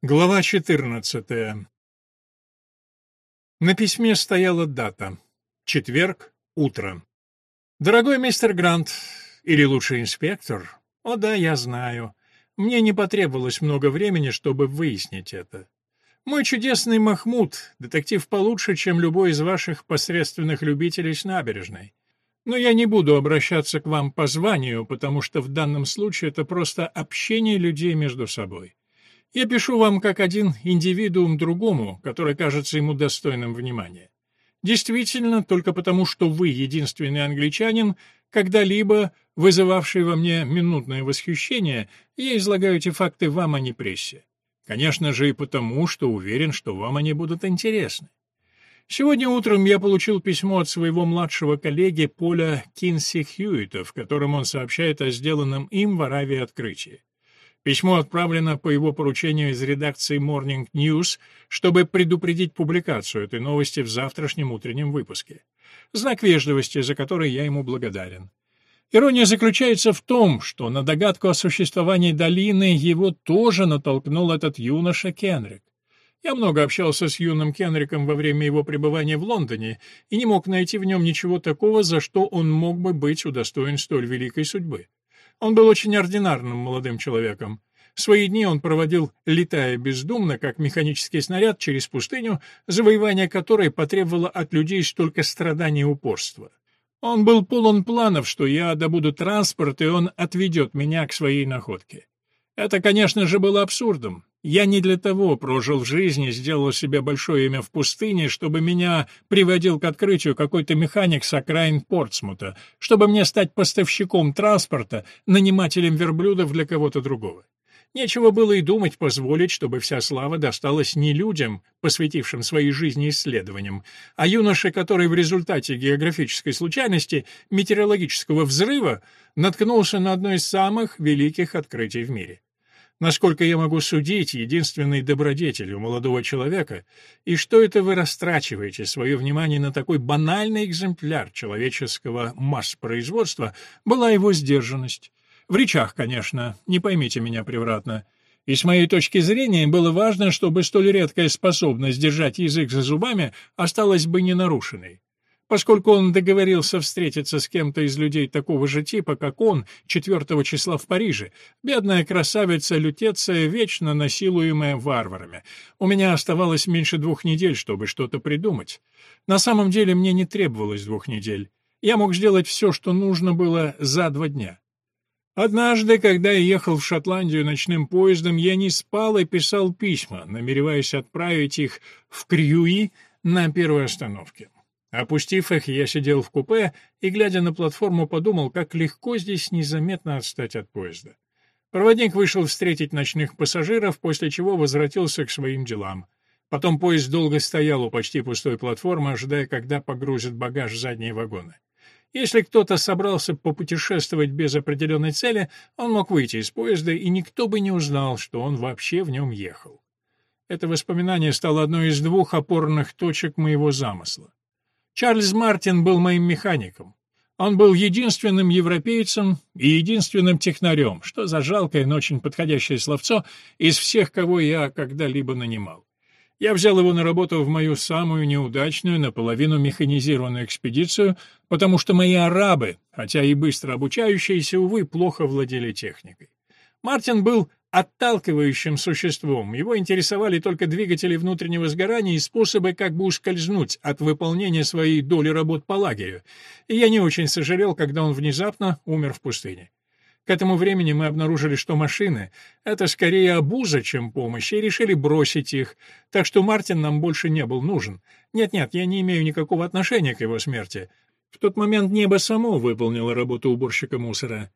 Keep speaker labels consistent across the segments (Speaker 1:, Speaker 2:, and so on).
Speaker 1: Глава 14. На письме стояла дата. Четверг, утро. Дорогой мистер Грант, или лучше инспектор, о да, я знаю. Мне не потребовалось много времени, чтобы выяснить это. Мой чудесный Махмуд, детектив получше, чем любой из ваших посредственных любителей с набережной. Но я не буду обращаться к вам по званию, потому что в данном случае это просто общение людей между собой. Я пишу вам как один индивидуум другому, который кажется ему достойным внимания. Действительно, только потому, что вы единственный англичанин, когда-либо вызывавший во мне минутное восхищение, я излагаю эти факты вам, а не прессе. Конечно же и потому, что уверен, что вам они будут интересны. Сегодня утром я получил письмо от своего младшего коллеги Поля Кинси Хьюита, в котором он сообщает о сделанном им в Аравии открытии. Письмо отправлено по его поручению из редакции Morning News, чтобы предупредить публикацию этой новости в завтрашнем утреннем выпуске. Знак вежливости, за который я ему благодарен. Ирония заключается в том, что на догадку о существовании долины его тоже натолкнул этот юноша Кенрик. Я много общался с юным Кенриком во время его пребывания в Лондоне и не мог найти в нем ничего такого, за что он мог бы быть удостоен столь великой судьбы. Он был очень ординарным молодым человеком. Свои дни он проводил, летая бездумно, как механический снаряд, через пустыню, завоевание которой потребовало от людей столько страданий и упорства. Он был полон планов, что я добуду транспорт, и он отведет меня к своей находке. Это, конечно же, было абсурдом. Я не для того прожил в жизни, сделал себе большое имя в пустыне, чтобы меня приводил к открытию какой-то механик с окраин Портсмута, чтобы мне стать поставщиком транспорта, нанимателем верблюдов для кого-то другого. Нечего было и думать позволить, чтобы вся слава досталась не людям, посвятившим своей жизни исследованиям, а юноше, который в результате географической случайности, метеорологического взрыва, наткнулся на одно из самых великих открытий в мире. Насколько я могу судить, единственной добродетелью молодого человека, и что это вы растрачиваете свое внимание на такой банальный экземпляр человеческого масс-производства, была его сдержанность. В речах, конечно, не поймите меня превратно. И с моей точки зрения было важно, чтобы столь редкая способность держать язык за зубами осталась бы ненарушенной. Поскольку он договорился встретиться с кем-то из людей такого же типа, как он, 4 числа в Париже, бедная красавица Лютеция, вечно насилуемая варварами. У меня оставалось меньше двух недель, чтобы что-то придумать. На самом деле мне не требовалось двух недель. Я мог сделать все, что нужно было за два дня. Однажды, когда я ехал в Шотландию ночным поездом, я не спал и писал письма, намереваясь отправить их в Крюи на первой остановке. Опустив их, я сидел в купе и, глядя на платформу, подумал, как легко здесь незаметно отстать от поезда. Проводник вышел встретить ночных пассажиров, после чего возвратился к своим делам. Потом поезд долго стоял у почти пустой платформы, ожидая, когда погрузят багаж в задние вагоны. Если кто-то собрался попутешествовать без определенной цели, он мог выйти из поезда, и никто бы не узнал, что он вообще в нем ехал. Это воспоминание стало одной из двух опорных точек моего замысла. Чарльз Мартин был моим механиком. Он был единственным европейцем и единственным технарем, что за жалкое, но очень подходящее словцо, из всех, кого я когда-либо нанимал. Я взял его на работу в мою самую неудачную, наполовину механизированную экспедицию, потому что мои арабы, хотя и быстро обучающиеся, увы, плохо владели техникой. Мартин был отталкивающим существом. Его интересовали только двигатели внутреннего сгорания и способы как бы ускользнуть от выполнения своей доли работ по лагерю. И я не очень сожалел, когда он внезапно умер в пустыне. К этому времени мы обнаружили, что машины — это скорее обуза, чем помощь, и решили бросить их, так что Мартин нам больше не был нужен. Нет-нет, я не имею никакого отношения к его смерти. В тот момент небо само выполнило работу уборщика мусора.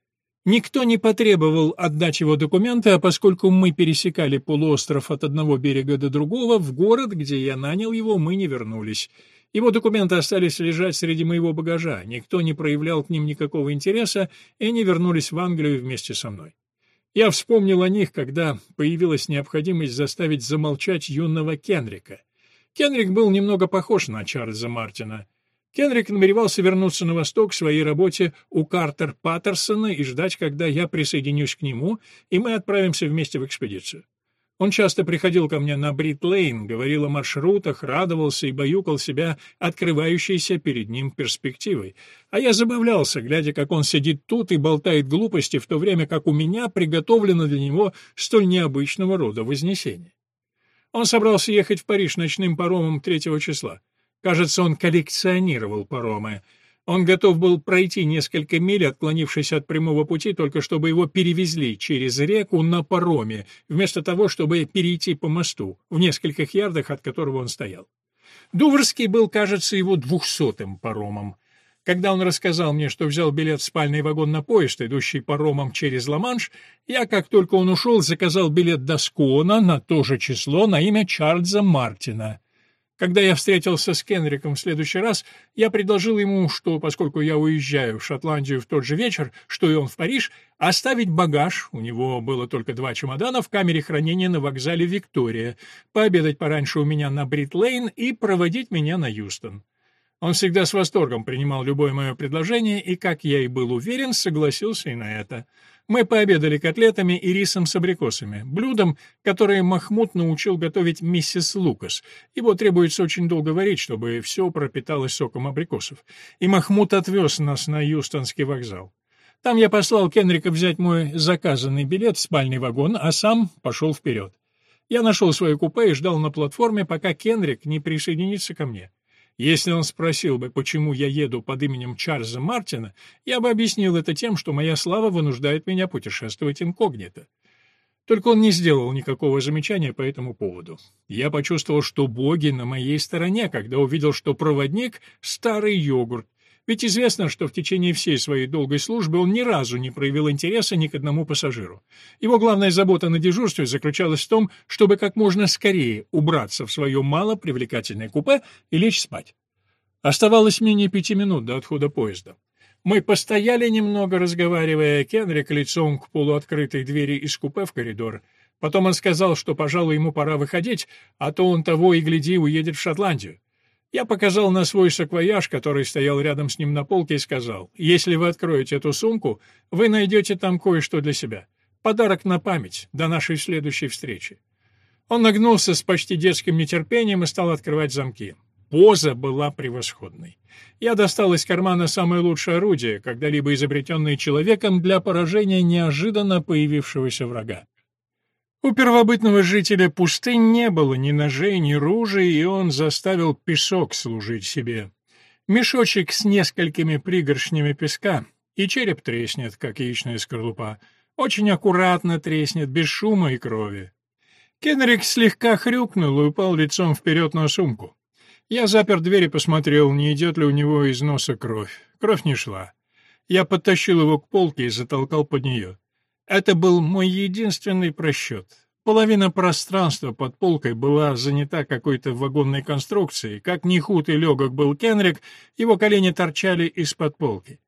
Speaker 1: Никто не потребовал отдать его документы, а поскольку мы пересекали полуостров от одного берега до другого, в город, где я нанял его, мы не вернулись. Его документы остались лежать среди моего багажа, никто не проявлял к ним никакого интереса, и они вернулись в Англию вместе со мной. Я вспомнил о них, когда появилась необходимость заставить замолчать юного Кенрика. Кенрик был немного похож на Чарльза Мартина. Кенрик намеревался вернуться на восток к своей работе у Картер Паттерсона и ждать, когда я присоединюсь к нему, и мы отправимся вместе в экспедицию. Он часто приходил ко мне на Брит-Лейн, говорил о маршрутах, радовался и баюкал себя открывающейся перед ним перспективой. А я забавлялся, глядя, как он сидит тут и болтает глупости, в то время как у меня приготовлено для него столь необычного рода вознесение. Он собрался ехать в Париж ночным паромом третьего числа. Кажется, он коллекционировал паромы — он готов был пройти несколько миль, отклонившись от прямого пути, только чтобы его перевезли через реку на пароме, вместо того, чтобы перейти по мосту, в нескольких ярдах от которого он стоял. Дуврский был, кажется, его двухсотым паромом. Когда он рассказал мне, что взял билет в спальный вагон на поезд, идущий паромом через Ла-Манш, я, как только он ушел, заказал билет до Скуона на то же число на имя Чарльза Мартина. Когда я встретился с Кенриком в следующий раз, я предложил ему, что, поскольку я уезжаю в Шотландию в тот же вечер, что и он в Париж, оставить багаж, у него было только два чемодана, в камере хранения на вокзале «Виктория», пообедать пораньше у меня на Брит-Лейн и проводить меня на Юстон. Он всегда с восторгом принимал любое мое предложение и, как я и был уверен, согласился и на это. Мы пообедали котлетами и рисом с абрикосами, блюдом, которое Махмуд научил готовить миссис Лукас. Его требуется очень долго варить, чтобы все пропиталось соком абрикосов. И Махмуд отвез нас на Юстонский вокзал. Там я послал Кенрика взять мой заказанный билет в спальный вагон, а сам пошел вперед. Я нашел свое купе и ждал на платформе, пока Кенрик не присоединится ко мне. Если он спросил бы, почему я еду под именем Чарльза Мартина, я бы объяснил это тем, что моя слава вынуждает меня путешествовать инкогнито. Только он не сделал никакого замечания по этому поводу. Я почувствовал, что боги на моей стороне, когда увидел, что проводник — старый йогурт, ведь известно, что в течение всей своей долгой службы он ни разу не проявил интереса ни к одному пассажиру. Его главная забота на дежурстве заключалась в том, чтобы как можно скорее убраться в свое малопривлекательное купе и лечь спать. Оставалось менее пяти минут до отхода поезда. Мы постояли немного, разговаривая, Кенрик лицом к полуоткрытой двери из купе в коридор. Потом он сказал, что, пожалуй, ему пора выходить, а то он того и гляди уедет в Шотландию. Я показал на свой саквояж, который стоял рядом с ним на полке, и сказал, «Если вы откроете эту сумку, вы найдете там кое-что для себя. Подарок на память до нашей следующей встречи». Он нагнулся с почти детским нетерпением и стал открывать замки. Поза была превосходной. Я достал из кармана самое лучшее орудие, когда-либо изобретенное человеком для поражения неожиданно появившегося врага. У первобытного жителя пустынь не было ни ножей, ни ружей, и он заставил песок служить себе. Мешочек с несколькими пригоршнями песка, и череп треснет, как яичная скорлупа. Очень аккуратно треснет, без шума и крови. Кенрик слегка хрюкнул и упал лицом вперед на сумку. Я запер дверь и посмотрел, не идет ли у него из носа кровь. Кровь не шла. Я подтащил его к полке и затолкал под нее. Это был мой единственный просчет. Половина пространства под полкой была занята какой-то вагонной конструкцией. Как ни худ и легок был Кенрик, его колени торчали из-под полки.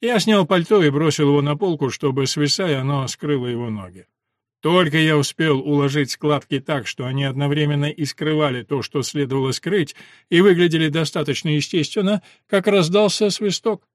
Speaker 1: Я снял пальто и бросил его на полку, чтобы, свисая, оно скрыло его ноги. Только я успел уложить складки так, что они одновременно и скрывали то, что следовало скрыть, и выглядели достаточно естественно, как раздался свисток.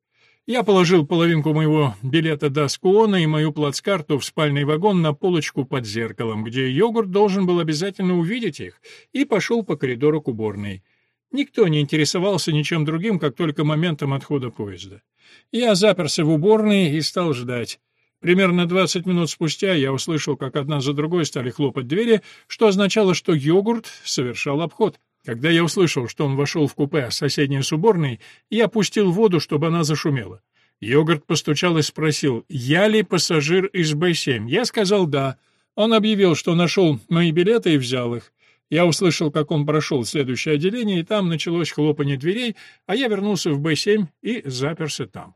Speaker 1: Я положил половинку моего билета до Скуона и мою плацкарту в спальный вагон на полочку под зеркалом, где йогурт должен был обязательно увидеть их, и пошел по коридору к уборной. Никто не интересовался ничем другим, как только моментом отхода поезда. Я заперся в уборной и стал ждать. Примерно 20 минут спустя я услышал, как одна за другой стали хлопать двери, что означало, что йогурт совершал обход. Когда я услышал, что он вошел в купе, соседней с уборной, я пустил воду, чтобы она зашумела. Йогурт постучал и спросил, я ли пассажир из Б-7. Я сказал «да». Он объявил, что нашел мои билеты и взял их. Я услышал, как он прошел в следующее отделение, и там началось хлопанье дверей, а я вернулся в Б-7 и заперся там.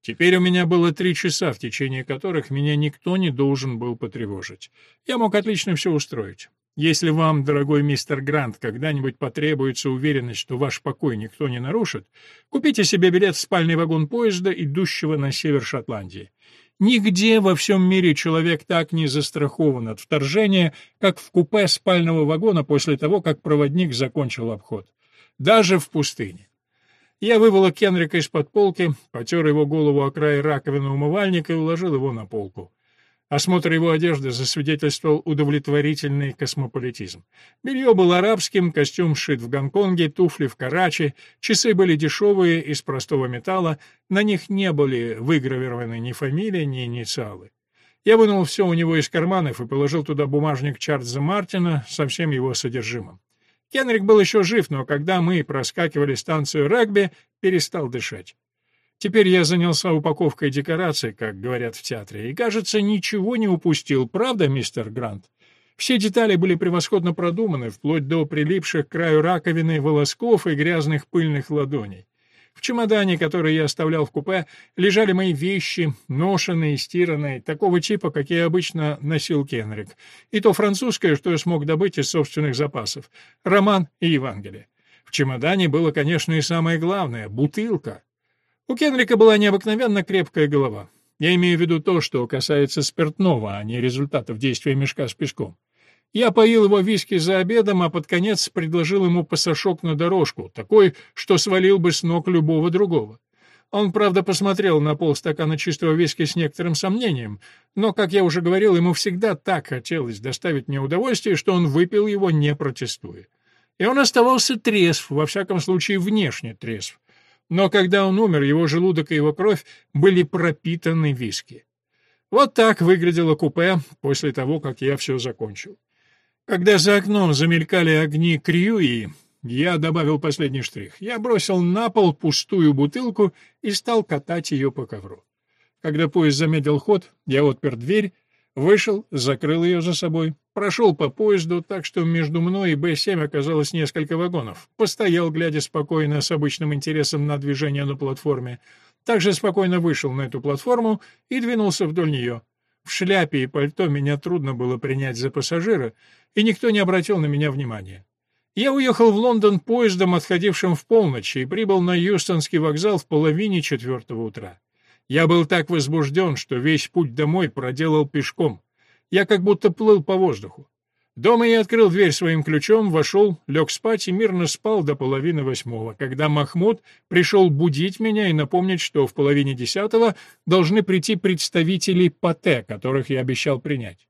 Speaker 1: Теперь у меня было три часа, в течение которых меня никто не должен был потревожить. Я мог отлично все устроить. Если вам, дорогой мистер Грант, когда-нибудь потребуется уверенность, что ваш покой никто не нарушит, купите себе билет в спальный вагон поезда, идущего на север Шотландии. Нигде во всем мире человек так не застрахован от вторжения, как в купе спального вагона после того, как проводник закончил обход. Даже в пустыне. Я выволок Кенрика из-под полки, потер его голову о край раковины умывальника и уложил его на полку. Осмотр его одежды засвидетельствовал удовлетворительный космополитизм. Белье было арабским, костюм шит в Гонконге, туфли в Карачи, часы были дешевые, из простого металла, на них не были выгравированы ни фамилия, ни инициалы. Я вынул все у него из карманов и положил туда бумажник Чарльза Мартина со всем его содержимым. Кенрик был еще жив, но когда мы проскакивали станцию регби, перестал дышать. Теперь я занялся упаковкой декораций, как говорят в театре, и, кажется, ничего не упустил, правда, мистер Грант? Все детали были превосходно продуманы, вплоть до прилипших к краю раковины волосков и грязных пыльных ладоней. В чемодане, который я оставлял в купе, лежали мои вещи, ношеные, стиранные, такого типа, какие обычно носил Кенрик. И то французское, что я смог добыть из собственных запасов. Роман и Евангелие. В чемодане было, конечно, и самое главное — бутылка. У Кенрика была необыкновенно крепкая голова. Я имею в виду то, что касается спиртного, а не результатов действия мешка с песком. Я поил его виски за обедом, а под конец предложил ему пасашок на дорожку, такой, что свалил бы с ног любого другого. Он, правда, посмотрел на полстакана чистого виски с некоторым сомнением, но, как я уже говорил, ему всегда так хотелось доставить мне удовольствие, что он выпил его, не протестуя. И он оставался трезв, во всяком случае внешне трезв но когда он умер, его желудок и его кровь были пропитаны виски. Вот так выглядело купе после того, как я все закончил. Когда за окном замелькали огни Крьюи, я добавил последний штрих. Я бросил на пол пустую бутылку и стал катать ее по ковру. Когда поезд замедлил ход, я отпер дверь Вышел, закрыл ее за собой, прошел по поезду, так что между мной и Б-7 оказалось несколько вагонов. Постоял, глядя спокойно, с обычным интересом на движение на платформе. Также спокойно вышел на эту платформу и двинулся вдоль нее. В шляпе и пальто меня трудно было принять за пассажира, и никто не обратил на меня внимания. Я уехал в Лондон поездом, отходившим в полночь, и прибыл на Юстонский вокзал в половине четвертого утра. Я был так возбужден, что весь путь домой проделал пешком. Я как будто плыл по воздуху. Дома я открыл дверь своим ключом, вошел, лег спать и мирно спал до половины восьмого, когда Махмуд пришел будить меня и напомнить, что в половине десятого должны прийти представители ПАТЭ, которых я обещал принять.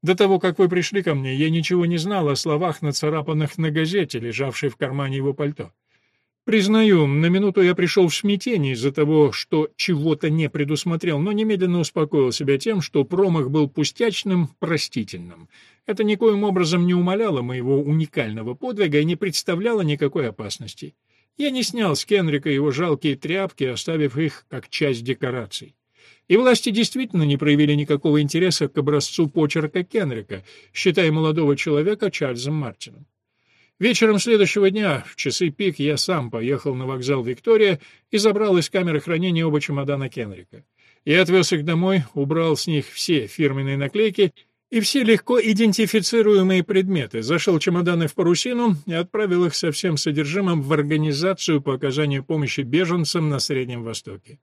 Speaker 1: До того, как вы пришли ко мне, я ничего не знал о словах, нацарапанных на газете, лежавшей в кармане его пальто. Признаю, на минуту я пришел в смятение из-за того, что чего-то не предусмотрел, но немедленно успокоил себя тем, что промах был пустячным, простительным. Это никоим образом не умаляло моего уникального подвига и не представляло никакой опасности. Я не снял с Кенрика его жалкие тряпки, оставив их как часть декораций. И власти действительно не проявили никакого интереса к образцу почерка Кенрика, считая молодого человека Чарльзом Мартином. Вечером следующего дня, в часы пик, я сам поехал на вокзал «Виктория» и забрал из камеры хранения оба чемодана Кенрика. Я отвез их домой, убрал с них все фирменные наклейки и все легко идентифицируемые предметы, зашел чемоданы в парусину и отправил их со всем содержимым в организацию по оказанию помощи беженцам на Среднем Востоке.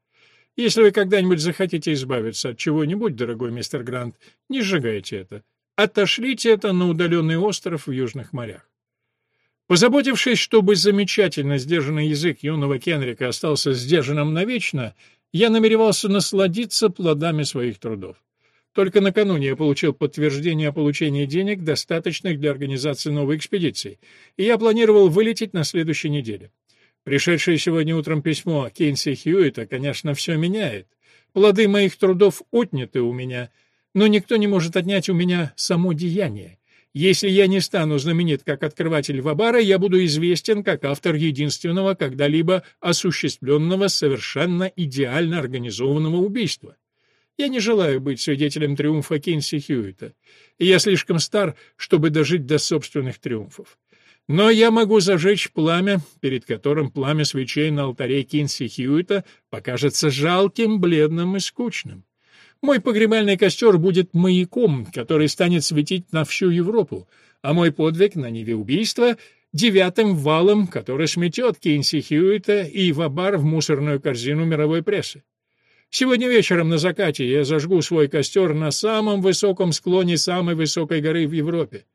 Speaker 1: Если вы когда-нибудь захотите избавиться от чего-нибудь, дорогой мистер Грант, не сжигайте это. Отошлите это на удаленный остров в Южных морях. Позаботившись, чтобы замечательно сдержанный язык юного Кенрика остался сдержанным навечно, я намеревался насладиться плодами своих трудов. Только накануне я получил подтверждение о получении денег, достаточных для организации новой экспедиции, и я планировал вылететь на следующей неделе. Пришедшее сегодня утром письмо Кейнси Хьюита, конечно, все меняет. Плоды моих трудов отняты у меня, но никто не может отнять у меня само деяние. Если я не стану знаменит как открыватель Вабара, я буду известен как автор единственного когда-либо осуществленного совершенно идеально организованного убийства. Я не желаю быть свидетелем триумфа Кинси Хьюита, и я слишком стар, чтобы дожить до собственных триумфов. Но я могу зажечь пламя, перед которым пламя свечей на алтаре Кинси Хьюита покажется жалким, бледным и скучным. Мой погребальный костер будет маяком, который станет светить на всю Европу, а мой подвиг на Неве убийства — девятым валом, который сметет Кинси Хьюита и Вабар в мусорную корзину мировой прессы. Сегодня вечером на закате я зажгу свой костер на самом высоком склоне самой высокой горы в Европе.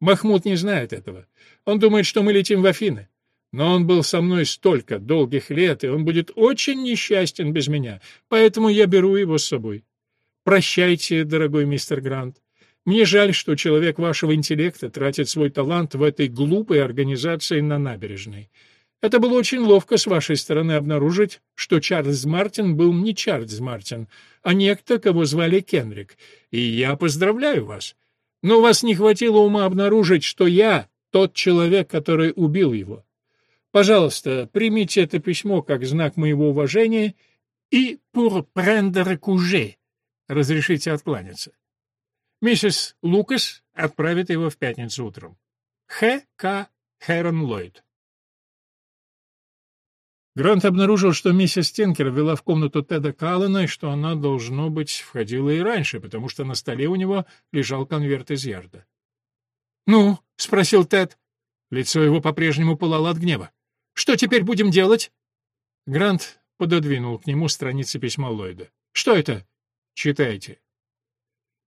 Speaker 1: Махмуд не знает этого. Он думает, что мы летим в Афины. Но он был со мной столько долгих лет, и он будет очень несчастен без меня, поэтому я беру его с собой. Прощайте, дорогой мистер Грант. Мне жаль, что человек вашего интеллекта тратит свой талант в этой глупой организации на набережной. Это было очень ловко с вашей стороны обнаружить, что Чарльз Мартин был не Чарльз Мартин, а некто, кого звали Кенрик. И я поздравляю вас. Но у вас не хватило ума обнаружить, что я тот человек, который убил его. Пожалуйста, примите это письмо как знак моего уважения и pour prendre congé. Разрешите откланяться. Миссис Лукас отправит его в пятницу утром. Х. К. Хэрон Ллойд. Грант обнаружил, что миссис Тинкер вела в комнату Теда Каллена и что она, должно быть, входила и раньше, потому что на столе у него лежал конверт из ярда. «Ну?» — спросил Тед. Лицо его по-прежнему пылало от гнева. «Что теперь будем делать?» Грант пододвинул к нему страницы письма Ллойда. «Что это?» «Читайте».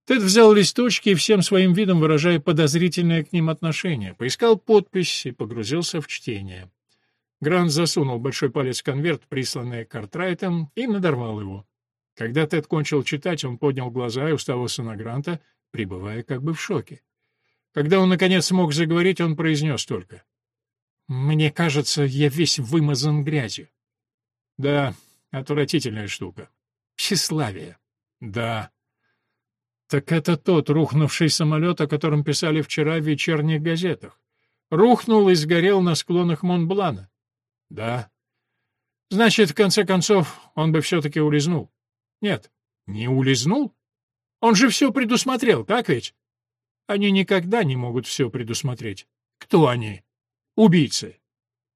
Speaker 1: Тед взял листочки и всем своим видом, выражая подозрительное к ним отношение, поискал подпись и погрузился в чтение. Грант засунул большой палец в конверт, присланный Картрайтом, и надорвал его. Когда Тед кончил читать, он поднял глаза и уставился на Гранта, пребывая как бы в шоке. Когда он, наконец, смог заговорить, он произнес только. «Мне кажется, я весь вымазан грязью». «Да, отвратительная штука». «Тщеславие». «Да». Так это тот рухнувший самолет, о котором писали вчера в вечерних газетах. Рухнул и сгорел на склонах Монблана. Да. Значит, в конце концов, он бы все-таки улизнул. Нет, не улизнул. Он же все предусмотрел, так ведь? Они никогда не могут все предусмотреть. Кто они? Убийцы.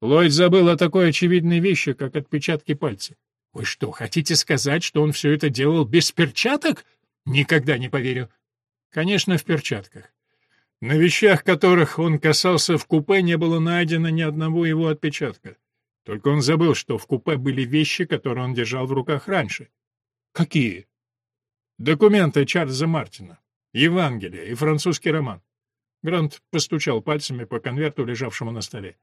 Speaker 1: Ллойд забыл о такой очевидной вещи, как отпечатки пальцев. Вы что, хотите сказать, что он все это делал без перчаток? Никогда не поверю. Конечно, в перчатках. На вещах, которых он касался в купе, не было найдено ни одного его отпечатка. Только он забыл, что в купе были вещи, которые он держал в руках раньше. Какие? Документы Чарльза Мартина, Евангелие и французский роман. Грант постучал пальцами по конверту, лежавшему на столе.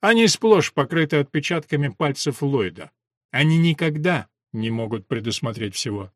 Speaker 1: Они сплошь покрыты отпечатками пальцев Ллойда. Они никогда не могут предусмотреть всего.